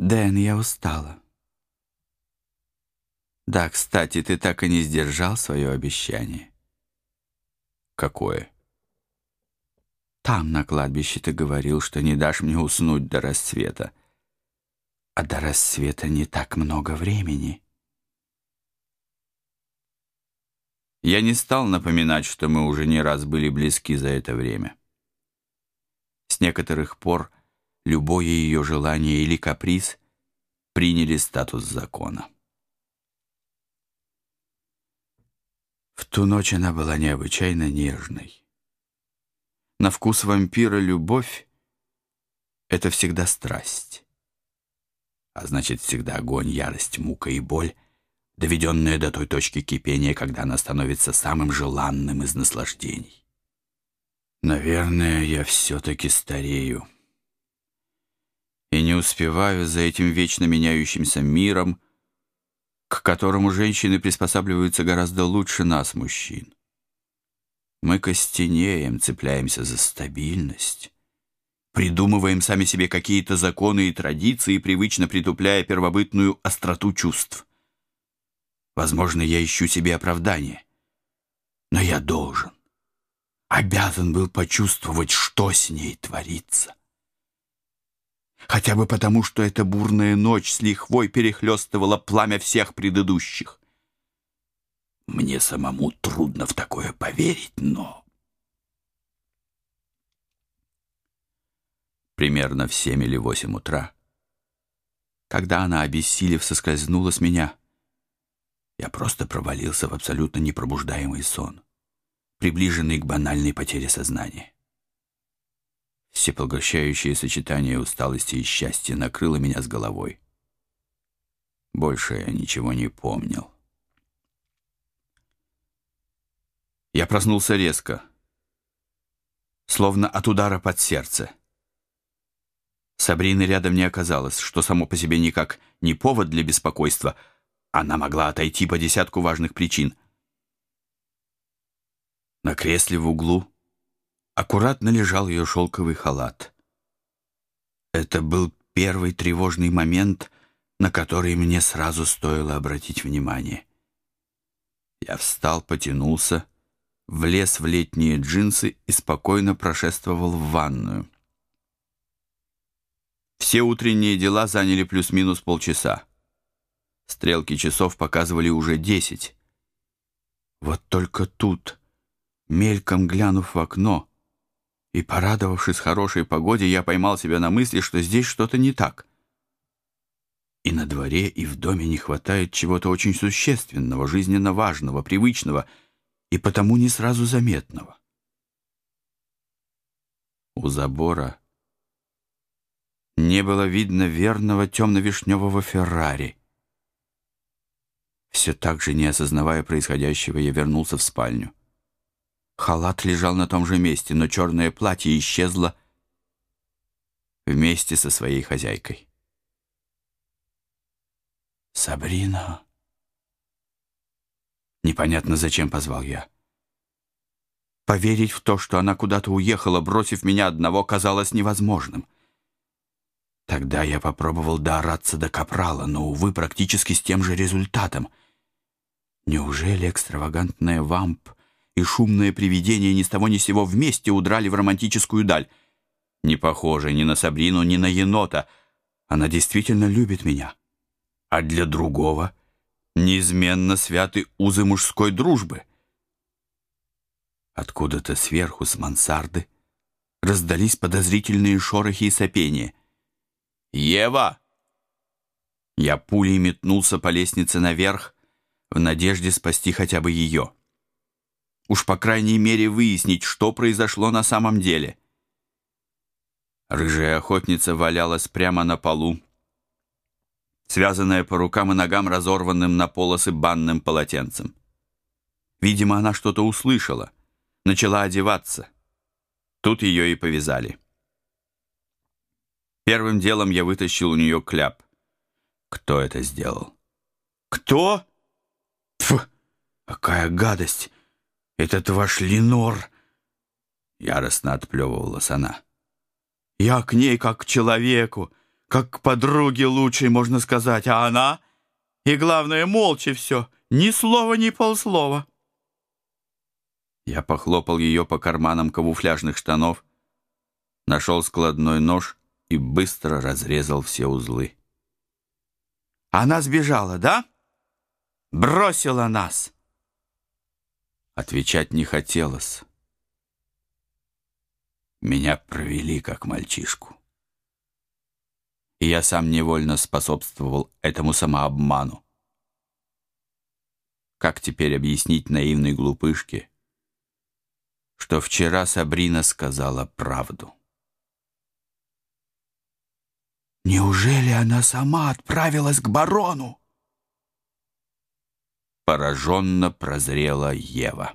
Дэн, я устала. Да, кстати, ты так и не сдержал свое обещание. Какое? Там, на кладбище, ты говорил, что не дашь мне уснуть до рассвета. А до рассвета не так много времени. Я не стал напоминать, что мы уже не раз были близки за это время. С некоторых пор любое ее желание или каприз приняли статус закона. В ту ночь она была необычайно нежной. На вкус вампира любовь — это всегда страсть. А значит, всегда огонь, ярость, мука и боль, доведенная до той точки кипения, когда она становится самым желанным из наслаждений. Наверное, я все-таки старею не успеваю за этим вечно меняющимся миром, к которому женщины приспосабливаются гораздо лучше нас, мужчин. Мы костенеем, цепляемся за стабильность, придумываем сами себе какие-то законы и традиции, привычно притупляя первобытную остроту чувств. Возможно, я ищу себе оправдание, но я должен, обязан был почувствовать, что с ней творится хотя бы потому, что эта бурная ночь с лихвой перехлестывала пламя всех предыдущих. Мне самому трудно в такое поверить, но... Примерно в семь или восемь утра, когда она, обессилев, соскользнула с меня, я просто провалился в абсолютно непробуждаемый сон, приближенный к банальной потере сознания. Всепоглощающее сочетание усталости и счастья накрыло меня с головой. Больше я ничего не помнил. Я проснулся резко, словно от удара под сердце. Сабрины рядом не оказалось, что само по себе никак не повод для беспокойства. Она могла отойти по десятку важных причин. На кресле в углу аккуратно лежал ее шелковый халат. Это был первый тревожный момент, на который мне сразу стоило обратить внимание. Я встал, потянулся, влез в летние джинсы и спокойно прошествовал в ванную. Все утренние дела заняли плюс-минус полчаса. Стрелки часов показывали уже десять. Вот только тут, мельком глянув в окно, и, порадовавшись хорошей погоде, я поймал себя на мысли, что здесь что-то не так. И на дворе, и в доме не хватает чего-то очень существенного, жизненно важного, привычного и потому не сразу заметного. У забора не было видно верного темно-вишневого Феррари. Все так же, не осознавая происходящего, я вернулся в спальню. Халат лежал на том же месте, но черное платье исчезло вместе со своей хозяйкой. «Сабрина!» Непонятно, зачем позвал я. Поверить в то, что она куда-то уехала, бросив меня одного, казалось невозможным. Тогда я попробовал доораться до капрала, но, увы, практически с тем же результатом. Неужели экстравагантная вамп и шумное привидение ни с того ни с сего вместе удрали в романтическую даль. Не похоже ни на Сабрину, ни на енота. Она действительно любит меня. А для другого неизменно святы узы мужской дружбы. Откуда-то сверху, с мансарды, раздались подозрительные шорохи и сопения. «Ева!» Я пулей метнулся по лестнице наверх, в надежде спасти хотя бы ее. Уж по крайней мере выяснить, что произошло на самом деле. Рыжая охотница валялась прямо на полу, связанная по рукам и ногам разорванным на полосы банным полотенцем. Видимо, она что-то услышала, начала одеваться. Тут ее и повязали. Первым делом я вытащил у нее кляп. Кто это сделал? Кто? Фу, какая гадость! «Этот ваш Ленор!» Яростно отплевывалась она. «Я к ней как к человеку, как к подруге лучшей, можно сказать, а она, и главное, молча все, ни слова, ни полслова. Я похлопал ее по карманам камуфляжных штанов, нашел складной нож и быстро разрезал все узлы. Она сбежала, да? Бросила нас. Отвечать не хотелось. Меня провели как мальчишку. И я сам невольно способствовал этому самообману. Как теперь объяснить наивной глупышке, что вчера Сабрина сказала правду? Неужели она сама отправилась к барону? Пораженно прозрела Ева.